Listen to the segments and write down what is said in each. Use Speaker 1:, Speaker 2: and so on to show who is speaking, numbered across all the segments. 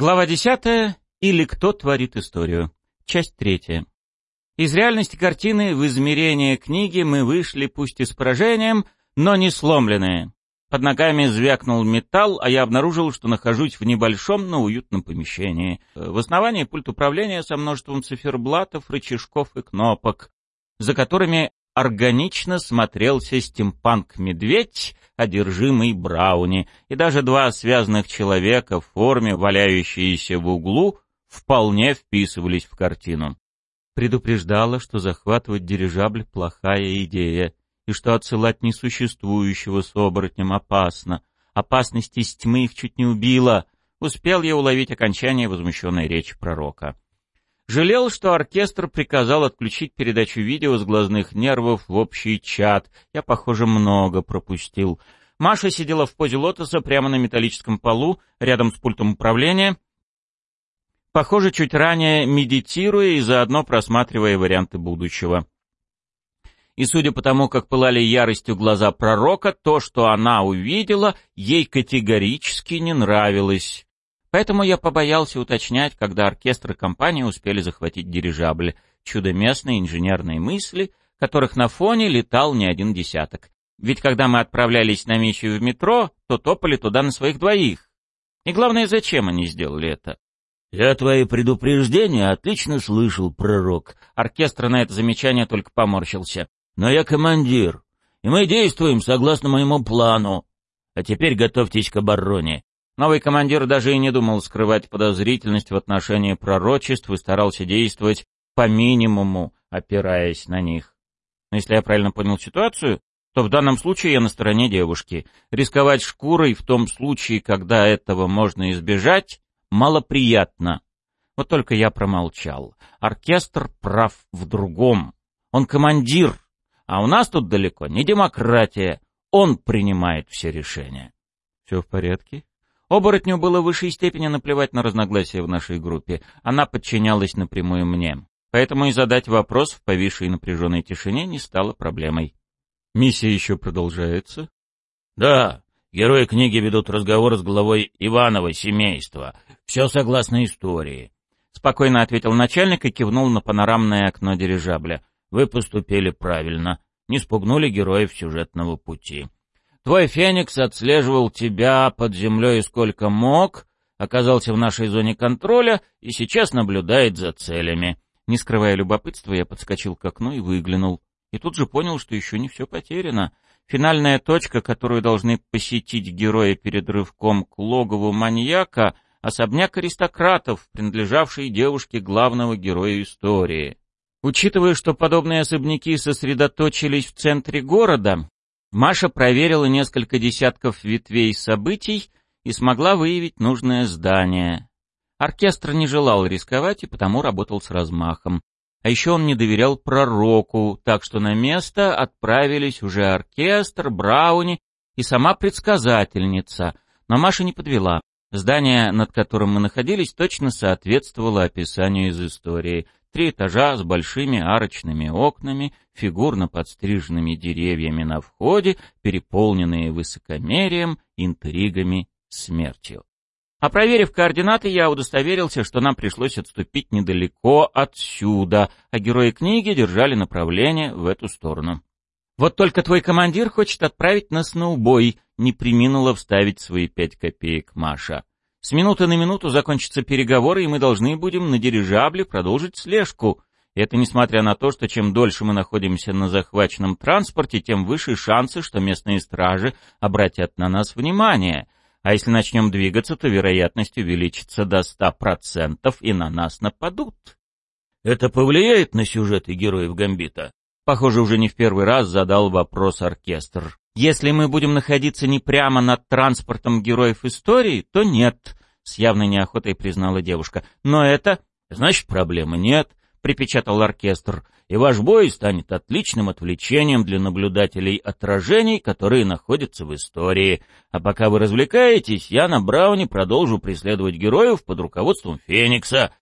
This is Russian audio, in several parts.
Speaker 1: Глава 10. Или кто творит историю. Часть третья. Из реальности картины в измерение книги мы вышли пусть и с поражением, но не сломленные. Под ногами звякнул металл, а я обнаружил, что нахожусь в небольшом, но уютном помещении. В основании пульт управления со множеством циферблатов, рычажков и кнопок, за которыми органично смотрелся стимпанк-медведь, одержимый Брауни, и даже два связанных человека в форме, валяющиеся в углу, вполне вписывались в картину. Предупреждала, что захватывать дирижабль — плохая идея, и что отсылать несуществующего с оборотнем опасно. Опасность из тьмы их чуть не убила. Успел я уловить окончание возмущенной речи пророка. Жалел, что оркестр приказал отключить передачу видео с глазных нервов в общий чат. Я, похоже, много пропустил. Маша сидела в позе лотоса прямо на металлическом полу, рядом с пультом управления. Похоже, чуть ранее медитируя и заодно просматривая варианты будущего. И судя по тому, как пылали яростью глаза пророка, то, что она увидела, ей категорически не нравилось. Поэтому я побоялся уточнять, когда оркестр и компания успели захватить дирижабль. Чудо местной инженерной мысли, которых на фоне летал не один десяток. Ведь когда мы отправлялись на миссию в метро, то топали туда на своих двоих. И главное, зачем они сделали это?
Speaker 2: «Я твои предупреждения отлично слышал, пророк».
Speaker 1: Оркестр на это замечание только поморщился.
Speaker 2: «Но я командир, и мы действуем согласно моему плану. А теперь готовьтесь к обороне.
Speaker 1: Новый командир даже и не думал скрывать подозрительность в отношении пророчеств и старался действовать по минимуму, опираясь на них. Но если я правильно понял ситуацию, то в данном случае я на стороне девушки. Рисковать шкурой в том случае, когда этого можно избежать, малоприятно. Вот только я промолчал. Оркестр прав в другом. Он командир, а у нас тут далеко не демократия. Он принимает все решения. Все в порядке? Оборотню было в высшей степени наплевать на разногласия в нашей группе. Она подчинялась напрямую мне. Поэтому и задать вопрос в повисшей напряженной тишине не стало проблемой. Миссия еще продолжается?
Speaker 2: Да, герои книги ведут разговор с главой Иванова семейства. Все согласно истории.
Speaker 1: Спокойно ответил начальник и кивнул на панорамное окно дирижабля.
Speaker 2: Вы поступили правильно. Не спугнули героев сюжетного пути.
Speaker 1: Твой Феникс отслеживал тебя под землей сколько мог, оказался в нашей зоне контроля и сейчас наблюдает за целями. Не скрывая любопытства, я подскочил к окну и выглянул. И тут же понял, что еще не все потеряно. Финальная точка, которую должны посетить герои перед рывком к логову маньяка — особняк аристократов, принадлежавший девушке главного героя истории. Учитывая, что подобные особняки сосредоточились в центре города, Маша проверила несколько десятков ветвей событий и смогла выявить нужное здание. Оркестр не желал рисковать и потому работал с размахом. А еще он не доверял пророку, так что на место отправились уже оркестр, Брауни и сама предсказательница. Но Маша не подвела. Здание, над которым мы находились, точно соответствовало описанию из истории — Три этажа с большими арочными окнами, фигурно подстриженными деревьями на входе, переполненные высокомерием, интригами, смертью. А проверив координаты, я удостоверился, что нам пришлось отступить недалеко отсюда, а герои книги держали направление в эту сторону. «Вот только твой командир хочет отправить нас на убой», — не приминула вставить свои пять копеек Маша. С минуты на минуту закончатся переговоры, и мы должны будем на дирижабле продолжить слежку. Это несмотря на то, что чем дольше мы находимся на захваченном транспорте, тем выше шансы, что местные стражи обратят на нас внимание. А если начнем двигаться, то вероятность увеличится до ста процентов, и на нас нападут.
Speaker 2: Это повлияет на сюжеты героев Гамбита?
Speaker 1: Похоже, уже не в первый раз задал вопрос оркестр. Если мы будем находиться не прямо над транспортом героев истории, то нет, с явной неохотой признала девушка. Но это...
Speaker 2: Значит, проблемы нет, припечатал оркестр, и ваш бой станет отличным отвлечением для наблюдателей отражений, которые находятся в истории. А пока вы развлекаетесь, я на Брауне продолжу преследовать героев под руководством Феникса.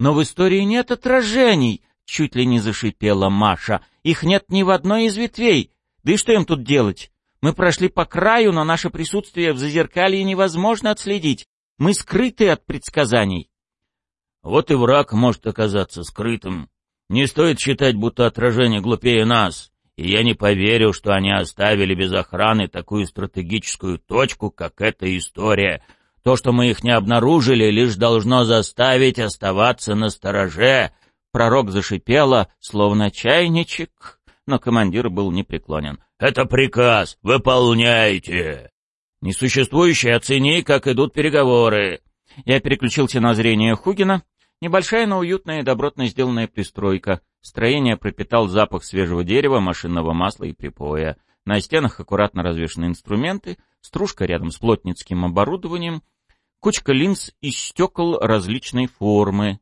Speaker 1: Но в истории нет отражений, чуть ли не зашипела Маша. Их нет ни в одной из ветвей. Да и что им тут делать? Мы прошли по краю, но наше присутствие в зазеркалье невозможно отследить. Мы скрыты от предсказаний.
Speaker 2: Вот и враг может оказаться скрытым. Не стоит считать, будто отражение глупее нас, и я не поверю, что они оставили без охраны такую стратегическую точку, как эта история. То, что мы их не обнаружили, лишь должно заставить оставаться на стороже.
Speaker 1: Пророк зашипела, словно чайничек, но командир был непреклонен.
Speaker 2: «Это приказ! Выполняйте!» «Несуществующий оцени, как идут переговоры!»
Speaker 1: Я переключился на зрение Хугина. Небольшая, но уютная и добротно сделанная пристройка. Строение пропитал запах свежего дерева, машинного масла и припоя. На стенах аккуратно развешаны инструменты, стружка рядом с плотницким оборудованием, кучка линз из стекол различной формы.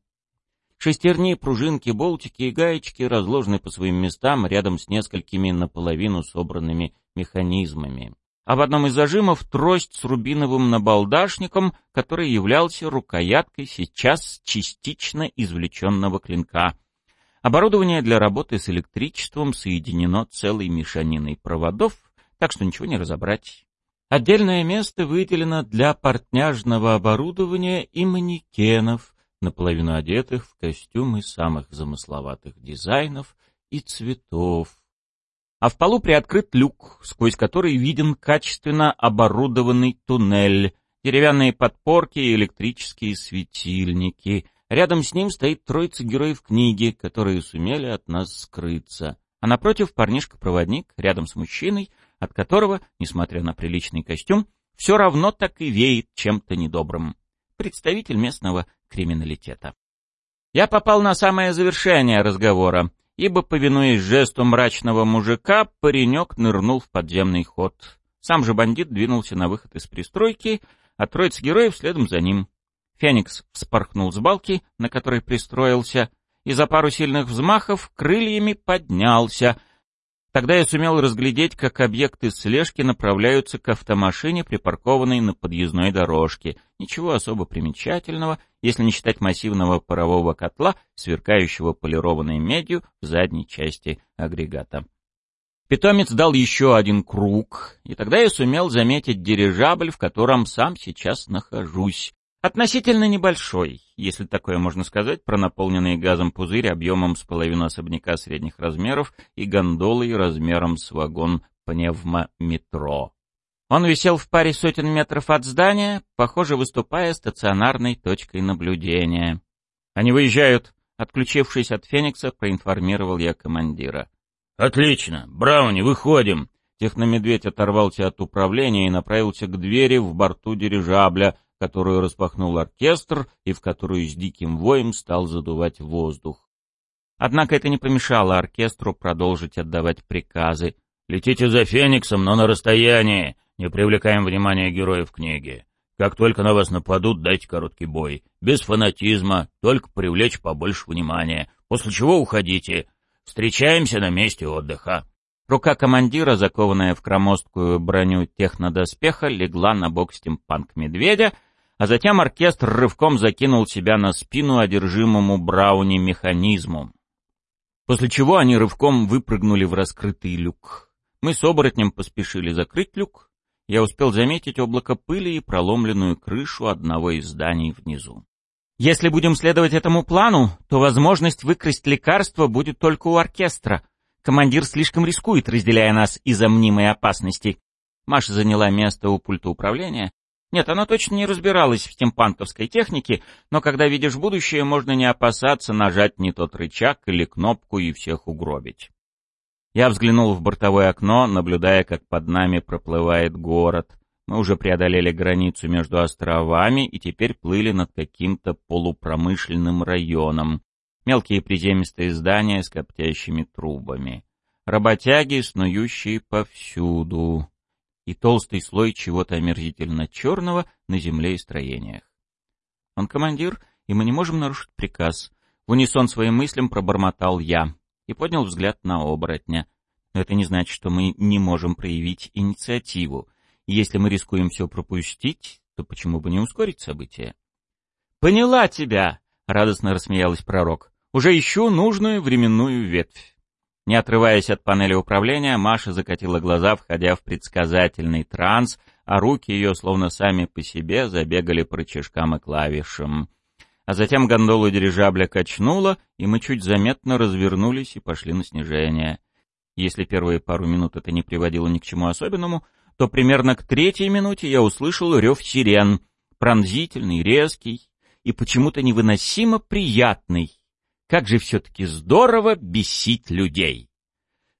Speaker 1: Шестерни, пружинки, болтики и гаечки разложены по своим местам рядом с несколькими наполовину собранными механизмами а в одном из зажимов трость с рубиновым набалдашником, который являлся рукояткой сейчас частично извлеченного клинка. Оборудование для работы с электричеством соединено целой мешаниной проводов, так что ничего не разобрать. Отдельное место выделено для портняжного оборудования и манекенов, наполовину одетых в костюмы самых замысловатых дизайнов и цветов, а в полу приоткрыт люк, сквозь который виден качественно оборудованный туннель, деревянные подпорки и электрические светильники. Рядом с ним стоит троица героев книги, которые сумели от нас скрыться. А напротив парнишка-проводник, рядом с мужчиной, от которого, несмотря на приличный костюм, все равно так и веет чем-то недобрым. Представитель местного криминалитета. Я попал на самое завершение разговора ибо, повинуясь жесту мрачного мужика, паренек нырнул в подземный ход. Сам же бандит двинулся на выход из пристройки, а троица героев следом за ним. Феникс вспорхнул с балки, на которой пристроился, и за пару сильных взмахов крыльями поднялся, Тогда я сумел разглядеть, как объекты слежки направляются к автомашине, припаркованной на подъездной дорожке. Ничего особо примечательного, если не считать массивного парового котла, сверкающего полированной медью в задней части агрегата. Питомец дал еще один круг, и тогда я сумел заметить дирижабль, в котором сам сейчас нахожусь. Относительно небольшой, если такое можно сказать, про наполненный газом пузырь объемом с половину особняка средних размеров и гондолой размером с вагон пневмометро. Он висел в паре сотен метров от здания, похоже, выступая стационарной точкой наблюдения. «Они выезжают», — отключившись от «Феникса», проинформировал я командира.
Speaker 2: «Отлично! Брауни, выходим!»
Speaker 1: Техномедведь оторвался от управления и направился к двери в борту дирижабля, которую распахнул оркестр и в которую с диким воем стал задувать воздух. Однако это не помешало оркестру продолжить отдавать приказы.
Speaker 2: «Летите за Фениксом, но на расстоянии. Не привлекаем внимания героев книги. Как только на вас нападут, дайте короткий бой. Без фанатизма, только привлечь побольше внимания. После чего уходите. Встречаемся на месте отдыха».
Speaker 1: Рука командира, закованная в громоздкую броню технодоспеха, легла на бок стимпанк-медведя, а затем оркестр рывком закинул себя на спину одержимому Брауни механизму. После чего они рывком выпрыгнули в раскрытый люк. Мы с оборотнем поспешили закрыть люк. Я успел заметить облако пыли и проломленную крышу одного из зданий внизу. Если будем следовать этому плану, то возможность выкрасть лекарство будет только у оркестра. Командир слишком рискует, разделяя нас из-за мнимой опасности. Маша заняла место у пульта управления, нет, она точно не разбиралась в стимпанковской технике, но когда видишь будущее, можно не опасаться нажать не тот рычаг или кнопку и всех угробить. Я взглянул в бортовое окно, наблюдая, как под нами проплывает город. Мы уже преодолели границу между островами и теперь плыли над каким-то полупромышленным районом. Мелкие приземистые здания с коптящими трубами. Работяги, снующие повсюду и толстый слой чего-то омерзительно черного на земле и строениях. Он командир, и мы не можем нарушить приказ. В унисон своим мыслям пробормотал я и поднял взгляд на оборотня. Но это не значит, что мы не можем проявить инициативу. Если мы рискуем все пропустить, то почему бы не ускорить события? «Поняла тебя!» — радостно рассмеялась пророк. «Уже ищу нужную временную ветвь». Не отрываясь от панели управления, Маша закатила глаза, входя в предсказательный транс, а руки ее словно сами по себе забегали по рычажкам и клавишам. А затем гондолу дирижабля качнула, и мы чуть заметно развернулись и пошли на снижение. Если первые пару минут это не приводило ни к чему особенному, то примерно к третьей минуте я услышал рев сирен, пронзительный, резкий и почему-то невыносимо приятный. Как же все-таки здорово бесить людей!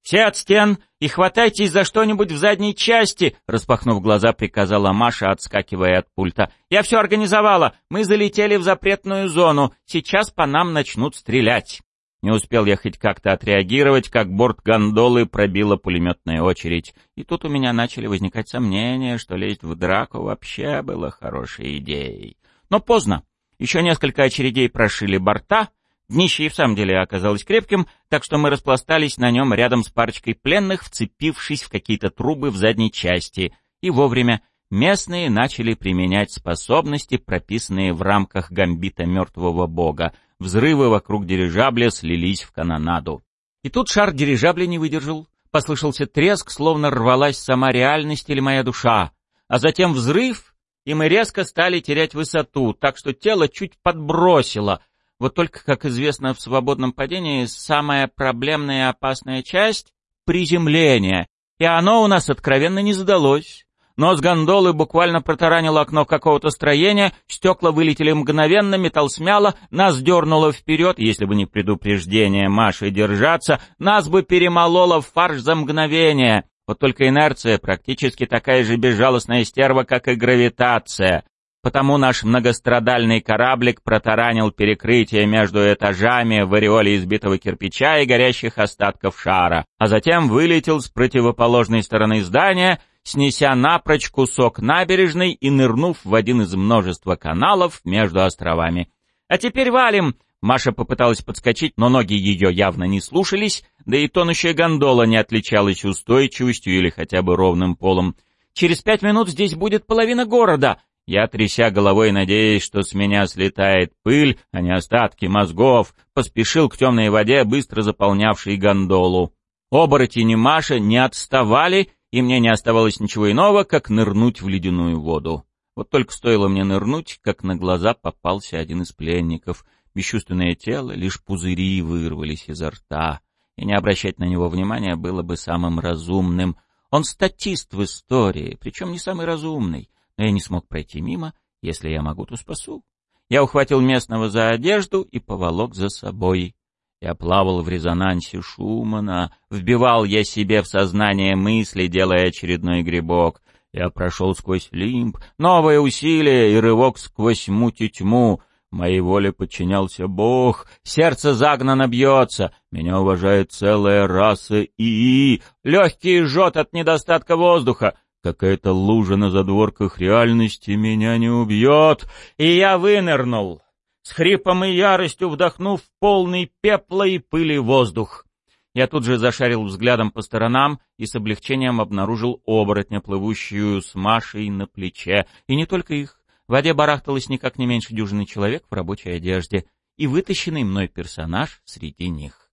Speaker 1: «Все от стен и хватайтесь за что-нибудь в задней части!» Распахнув глаза, приказала Маша, отскакивая от пульта. «Я все организовала. Мы залетели в запретную зону. Сейчас по нам начнут стрелять». Не успел я хоть как-то отреагировать, как борт гондолы пробила пулеметная очередь. И тут у меня начали возникать сомнения, что лезть в драку вообще было хорошей идеей. Но поздно. Еще несколько очередей прошили борта. Днище и в самом деле оказалось крепким, так что мы распластались на нем рядом с парочкой пленных, вцепившись в какие-то трубы в задней части. И вовремя местные начали применять способности, прописанные в рамках гамбита мертвого бога — Взрывы вокруг дирижабля слились в канонаду. И тут шар дирижабля не выдержал. Послышался треск, словно рвалась сама реальность или моя душа. А затем взрыв, и мы резко стали терять высоту, так что тело чуть подбросило. Вот только, как известно, в свободном падении самая проблемная и опасная часть — приземление. И оно у нас откровенно не задалось. Нос гондолы буквально протаранил окно какого-то строения, стекла вылетели мгновенно, металл смяло, нас дернуло вперед, если бы не предупреждение Маши держаться, нас бы перемололо в фарш за мгновение. Вот только инерция практически такая же безжалостная стерва, как и гравитация. Потому наш многострадальный кораблик протаранил перекрытие между этажами в ореоле избитого кирпича и горящих остатков шара, а затем вылетел с противоположной стороны здания — снеся напрочь кусок набережной и нырнув в один из множества каналов между островами. «А теперь валим!» Маша попыталась подскочить, но ноги ее явно не слушались, да и тонущая гондола не отличалась устойчивостью или хотя бы ровным полом. «Через пять минут здесь будет половина города!» Я, тряся головой, надеясь, что с меня слетает пыль, а не остатки мозгов, поспешил к темной воде, быстро заполнявшей гондолу. Оборотени Маша не отставали и мне не оставалось ничего иного, как нырнуть в ледяную воду. Вот только стоило мне нырнуть, как на глаза попался один из пленников. Бесчувственное тело, лишь пузыри вырвались изо рта, и не обращать на него внимания было бы самым разумным. Он статист в истории, причем не самый разумный, но я не смог пройти мимо, если я могу, то спасу. Я ухватил местного за одежду и поволок за собой. Я плавал в резонансе Шумана, вбивал я себе в сознание мысли, делая очередной грибок. Я прошел сквозь лимб, новое усилие и рывок сквозь муть и тьму. Моей воле подчинялся Бог, сердце загнано бьется, меня уважает целая раса ИИ, легкий жжет от недостатка воздуха, какая-то лужа на задворках реальности меня не убьет, и я вынырнул с хрипом и яростью вдохнув полный пепла и пыли воздух. Я тут же зашарил взглядом по сторонам и с облегчением обнаружил оборотня, плывущую с Машей на плече. И не только их. В воде барахталось никак не меньше дюжины человек в рабочей одежде и вытащенный мной персонаж среди них.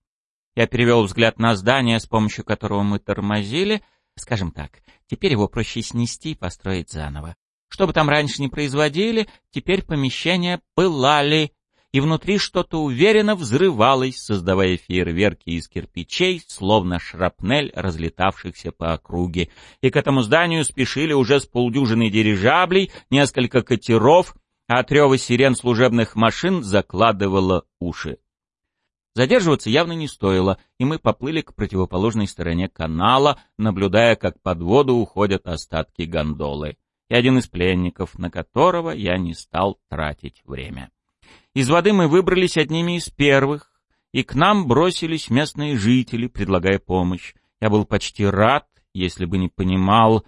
Speaker 1: Я перевел взгляд на здание, с помощью которого мы тормозили. Скажем так, теперь его проще снести и построить заново. Что бы там раньше не производили, теперь помещения пылали, и внутри что-то уверенно взрывалось, создавая фейерверки из кирпичей, словно шрапнель, разлетавшихся по округе. И к этому зданию спешили уже с полдюжины дирижаблей, несколько катеров, а от рева сирен служебных машин закладывало уши. Задерживаться явно не стоило, и мы поплыли к противоположной стороне канала, наблюдая, как под воду уходят остатки гондолы и один из пленников, на которого я не стал тратить время. Из воды мы выбрались одними из первых, и к нам бросились местные жители, предлагая помощь. Я был почти рад, если бы не понимал,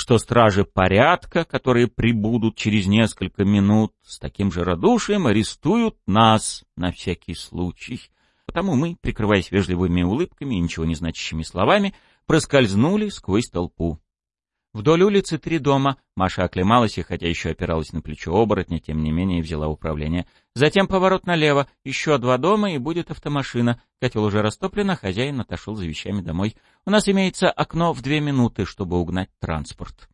Speaker 1: что стражи порядка, которые прибудут через несколько минут, с таким же радушием арестуют нас на всякий случай. Потому мы, прикрываясь вежливыми улыбками и ничего не значащими словами, проскользнули сквозь толпу. Вдоль улицы три дома. Маша оклемалась и, хотя еще опиралась на плечо оборотня, тем не менее взяла управление. Затем поворот налево. Еще два дома, и будет автомашина. Котел уже растоплен, а хозяин отошел за вещами домой. У нас имеется окно в две минуты, чтобы угнать транспорт.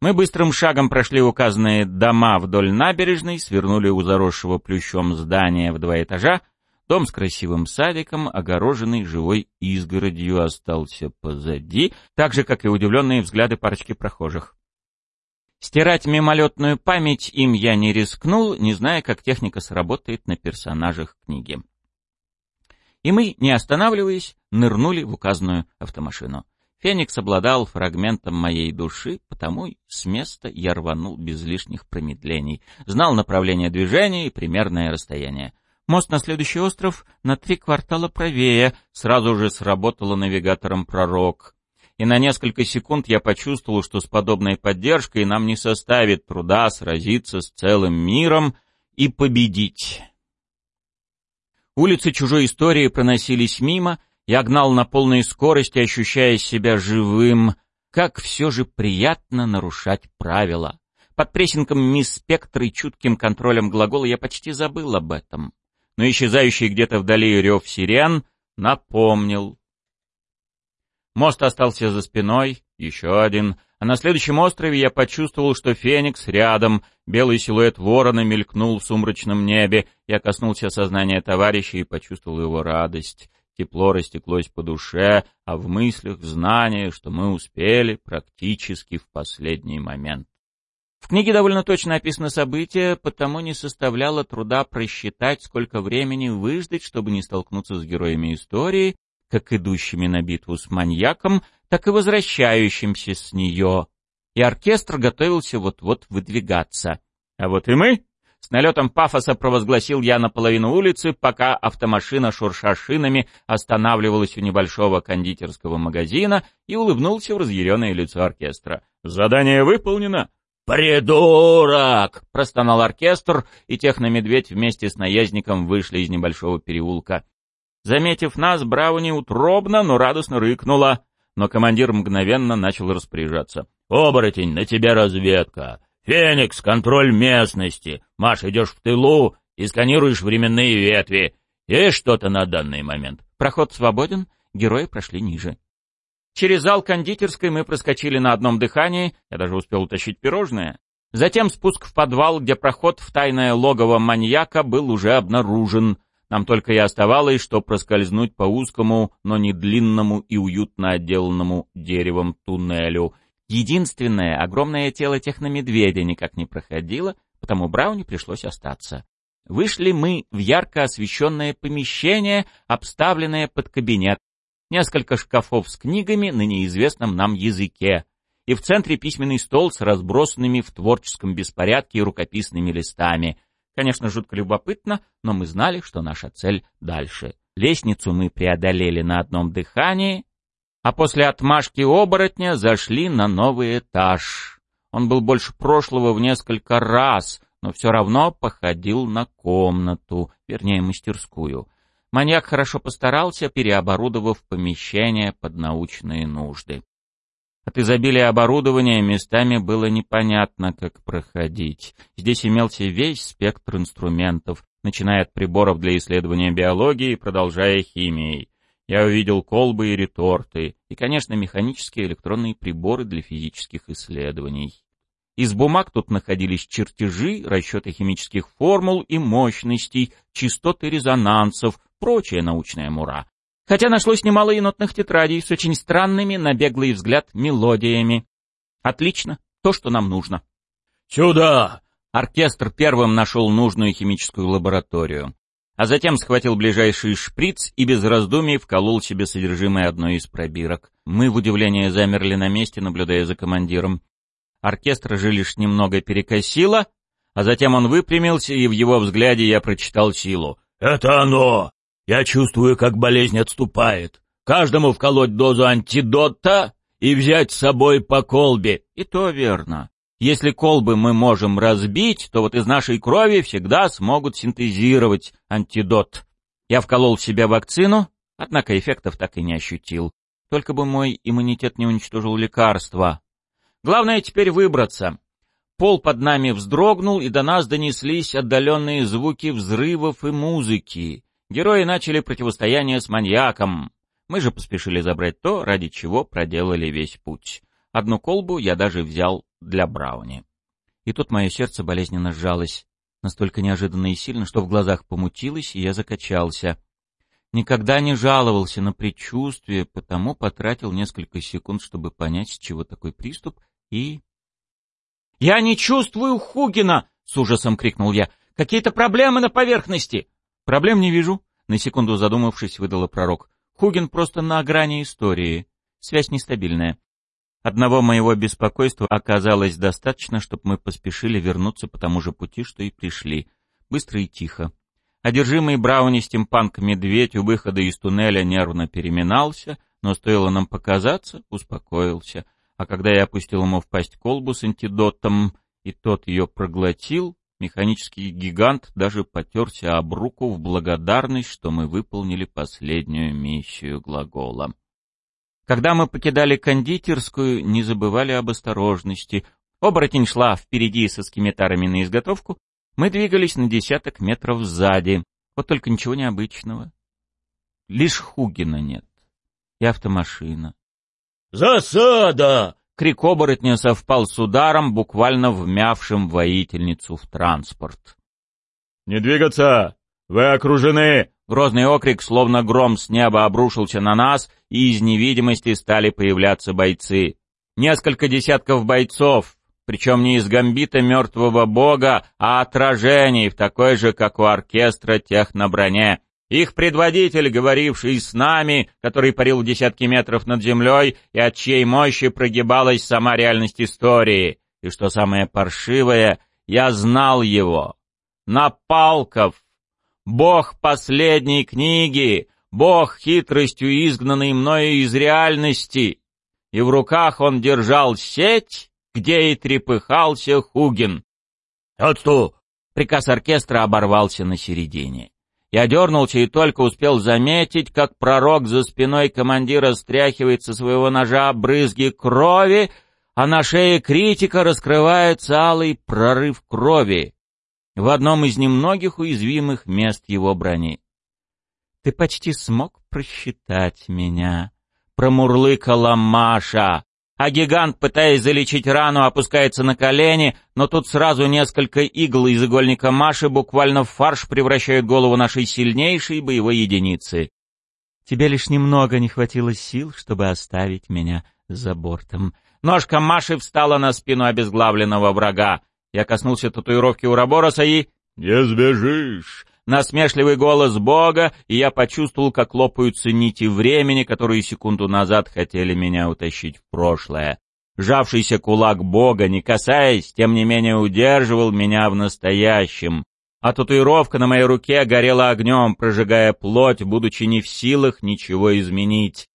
Speaker 1: Мы быстрым шагом прошли указанные дома вдоль набережной, свернули у заросшего плющом здания в два этажа. Дом с красивым садиком, огороженный живой изгородью, остался позади, так же, как и удивленные взгляды парочки прохожих. Стирать мимолетную память им я не рискнул, не зная, как техника сработает на персонажах книги. И мы, не останавливаясь, нырнули в указанную автомашину. Феникс обладал фрагментом моей души, потому с места я рванул без лишних промедлений. Знал направление движения и примерное расстояние. Мост на следующий остров на три квартала правее, сразу же сработала навигатором пророк. И на несколько секунд я почувствовал, что с подобной поддержкой нам не составит труда сразиться с целым миром и победить. Улицы чужой истории проносились мимо, я гнал на полной скорости, ощущая себя живым. Как все же приятно нарушать правила. Под прессингом мисс Спектр и чутким контролем глагола я почти забыл об этом. Но исчезающий где-то вдали рев сирен напомнил. Мост остался за спиной, еще один. А на следующем острове я почувствовал, что Феникс рядом. Белый силуэт ворона мелькнул в сумрачном небе. Я коснулся сознания товарища и почувствовал его радость. Тепло растеклось по душе, а в мыслях знание, что мы успели практически в последний момент. В книге довольно точно описано событие, потому не составляло труда просчитать, сколько времени выждать, чтобы не столкнуться с героями истории, как идущими на битву с маньяком, так и возвращающимся с нее. И оркестр готовился вот-вот выдвигаться. А вот и мы с налетом пафоса провозгласил я на половину улицы, пока автомашина, шурша шинами, останавливалась у небольшого кондитерского магазина и улыбнулся в разъяренное лицо оркестра. «Задание выполнено!» «Придурок!» — простонал оркестр, и техномедведь вместе с наездником вышли из небольшого переулка. Заметив нас, Брауни утробно, но радостно рыкнула, но командир мгновенно начал распоряжаться. «Оборотень, на тебя разведка! «Феникс, контроль местности. Маш, идешь в тылу и сканируешь временные ветви. Есть что-то на данный момент?»
Speaker 2: Проход свободен, герои прошли ниже. Через зал кондитерской мы проскочили на одном дыхании, я даже успел утащить пирожное. Затем спуск в подвал, где проход в тайное логово маньяка был уже обнаружен. Нам только и оставалось, что проскользнуть по узкому, но не длинному и уютно отделанному деревом туннелю — Единственное, огромное тело техномедведя никак не проходило, потому Брауни пришлось остаться. Вышли мы в ярко освещенное помещение, обставленное под кабинет. Несколько шкафов с книгами на неизвестном нам языке. И в центре письменный стол с разбросанными в творческом беспорядке рукописными листами. Конечно, жутко любопытно, но мы знали, что наша цель дальше. Лестницу мы преодолели на одном дыхании, а после отмашки оборотня зашли на новый этаж. Он был больше прошлого в несколько раз, но все равно походил на комнату, вернее, мастерскую. Маньяк хорошо постарался, переоборудовав помещение под научные нужды. От изобилия оборудования местами было непонятно, как проходить. Здесь имелся весь спектр инструментов, начиная от приборов для исследования биологии продолжая химией. Я увидел колбы и реторты, и, конечно, механические электронные приборы для физических исследований. Из бумаг тут находились чертежи, расчеты химических формул и мощностей, частоты резонансов, прочая научная мура. Хотя нашлось немало енотных тетрадей с очень странными, на беглый взгляд, мелодиями. Отлично, то, что нам нужно.
Speaker 1: «Сюда!»
Speaker 2: Оркестр первым нашел нужную химическую лабораторию а затем схватил ближайший шприц и без раздумий вколол себе содержимое одной из пробирок. Мы в удивлении замерли на месте, наблюдая за командиром. Оркестр же лишь немного перекосило, а затем он выпрямился, и в его взгляде я прочитал силу.
Speaker 1: «Это оно! Я чувствую, как болезнь отступает. Каждому вколоть дозу антидота и взять с собой по колбе».
Speaker 2: И то верно. Если колбы мы можем разбить, то вот из нашей крови всегда смогут синтезировать антидот. Я вколол в себя вакцину, однако эффектов так и не ощутил. Только бы мой иммунитет не уничтожил лекарства. Главное теперь выбраться. Пол под нами вздрогнул, и до нас донеслись отдаленные звуки взрывов и музыки. Герои начали противостояние с маньяком. Мы же поспешили забрать то, ради чего проделали весь путь. Одну колбу я даже взял
Speaker 1: для Брауни. И тут мое сердце болезненно сжалось, настолько неожиданно и сильно, что в глазах помутилось, и я закачался. Никогда не жаловался на предчувствие, потому потратил несколько секунд, чтобы понять, с чего такой приступ, и... «Я не чувствую Хугина!» — с ужасом крикнул я. «Какие-то проблемы на поверхности!» «Проблем не вижу», — на секунду задумавшись, выдала пророк. «Хугин просто на грани истории. Связь нестабильная. Одного моего беспокойства оказалось достаточно, чтобы мы поспешили вернуться по тому же пути, что и пришли. Быстро и тихо. Одержимый Брауни стимпанк-медведь у выхода из туннеля нервно переминался, но стоило нам показаться, успокоился. А когда я опустил ему в пасть колбу с антидотом, и тот ее проглотил, механический гигант даже потерся об руку в благодарность, что мы выполнили последнюю миссию глагола. Когда мы покидали кондитерскую, не забывали об осторожности. Оборотень шла впереди со скеметарами на изготовку. Мы двигались на десяток метров сзади. Вот только ничего необычного. Лишь Хугина нет. И автомашина.
Speaker 2: «Засада!»
Speaker 1: Крик оборотня совпал с ударом, буквально вмявшим воительницу в транспорт.
Speaker 2: «Не двигаться! Вы окружены!»
Speaker 1: Грозный окрик, словно гром с неба, обрушился на нас, и из невидимости стали появляться бойцы. Несколько десятков бойцов, причем не из гамбита мертвого бога, а отражений в такой же, как у оркестра, тех на броне. Их предводитель, говоривший с нами, который парил десятки метров над землей и от чьей мощи прогибалась сама реальность истории. И что самое паршивое, я знал его. Напалков, Бог последней книги, Бог хитростью изгнанный мною из реальности. И в руках он держал сеть, где и трепыхался Хугин.
Speaker 2: «Отсту!»
Speaker 1: Приказ оркестра оборвался на середине. Я дернулся и только успел заметить, как пророк за спиной командира стряхивает со своего ножа брызги крови, а на шее критика раскрывается алый прорыв крови в одном из немногих уязвимых мест его брони. «Ты почти смог просчитать меня», — промурлыкала Маша. А гигант, пытаясь залечить рану, опускается на колени, но тут сразу несколько игл из игольника Маши буквально в фарш превращают голову нашей сильнейшей боевой единицы. Тебе лишь немного не хватило сил, чтобы оставить меня за бортом. Ножка Маши встала на спину обезглавленного врага. Я коснулся татуировки у Рабороса и...
Speaker 2: «Не сбежишь!»
Speaker 1: Насмешливый голос Бога, и я почувствовал, как лопаются нити времени, которые секунду назад хотели меня утащить в прошлое. Жавшийся кулак Бога, не касаясь, тем не менее удерживал меня в настоящем. А татуировка на моей руке горела огнем, прожигая плоть, будучи не в силах ничего изменить.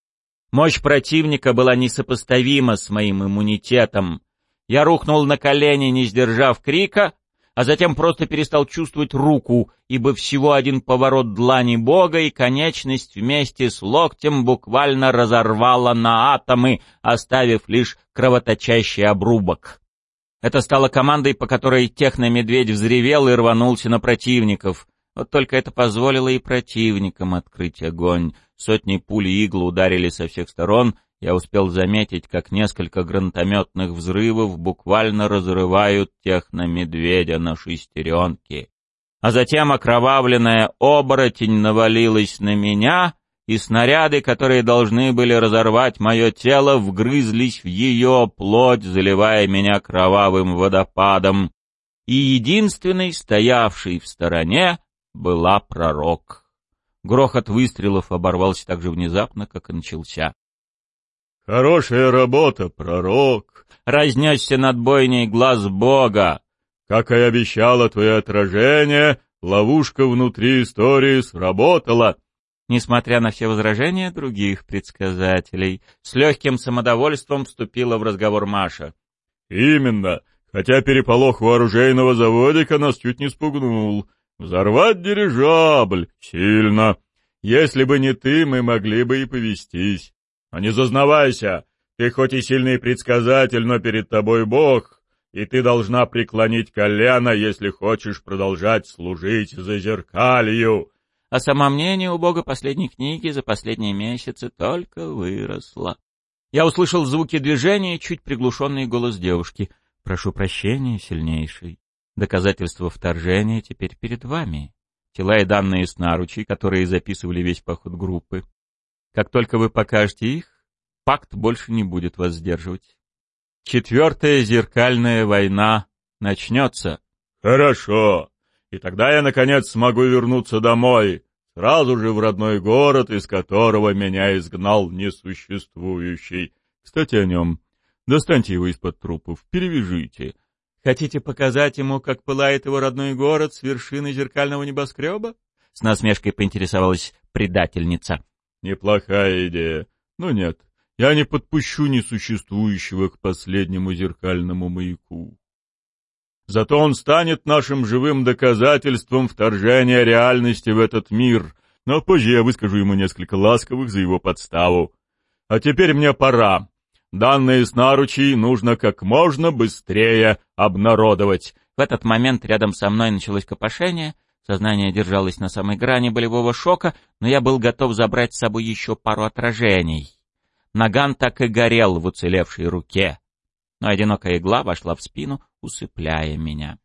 Speaker 1: Мощь противника была несопоставима с моим иммунитетом. Я рухнул на колени, не сдержав крика, а затем просто перестал чувствовать руку, ибо всего один поворот длани Бога и конечность вместе с локтем буквально разорвала на атомы, оставив лишь кровоточащий обрубок. Это стало командой, по которой техно-медведь взревел и рванулся на противников. Вот только это позволило и противникам открыть огонь. Сотни пуль и игл ударили со всех сторон, я успел заметить, как несколько гранатометных взрывов буквально разрывают техно-медведя на шестеренке. А затем окровавленная оборотень навалилась на меня, и снаряды, которые должны были разорвать мое тело, вгрызлись в ее плоть, заливая меня кровавым водопадом. И единственный, стоявший в стороне, была пророк. Грохот выстрелов оборвался так же внезапно, как и начался.
Speaker 2: «Хорошая работа, пророк!»
Speaker 1: — разнесся над бойней глаз Бога.
Speaker 2: «Как и обещало твое отражение, ловушка внутри истории сработала».
Speaker 1: Несмотря на все возражения других предсказателей, с легким самодовольством вступила в разговор Маша.
Speaker 2: «Именно. Хотя переполох у оружейного заводика нас чуть не спугнул. Взорвать дирижабль сильно. Если бы не ты, мы могли бы и повестись. А не зазнавайся, ты хоть и сильный предсказатель, но перед тобой Бог, и ты должна преклонить колено, если хочешь продолжать служить за зеркалью.
Speaker 1: А самомнение у Бога последней книги за последние месяцы только выросло. Я услышал звуки движения и чуть приглушенный голос девушки. Прошу прощения, сильнейший. Доказательства вторжения теперь перед вами. Тела и данные с наручей, которые записывали весь поход группы. Как только вы покажете их, пакт больше не будет вас сдерживать. Четвертая зеркальная война начнется.
Speaker 3: Хорошо. И тогда я, наконец, смогу вернуться домой, сразу же в родной город, из которого меня изгнал несуществующий. Кстати, о нем. Достаньте его из-под трупов, перевяжите. Хотите показать ему, как пылает его родной город с вершины зеркального небоскреба? С насмешкой поинтересовалась предательница. Неплохая идея. Но нет, я не подпущу несуществующего к последнему зеркальному маяку. Зато он станет нашим живым доказательством вторжения реальности в этот мир, но позже я выскажу ему несколько ласковых за его подставу. А теперь мне пора. Данные с наручей нужно как можно быстрее обнародовать.
Speaker 1: В этот момент рядом со мной началось копошение, сознание держалось на самой грани болевого шока, но я был готов забрать с собой еще пару отражений. Наган так и горел в уцелевшей руке, но одинокая игла вошла в спину, усыпляя меня.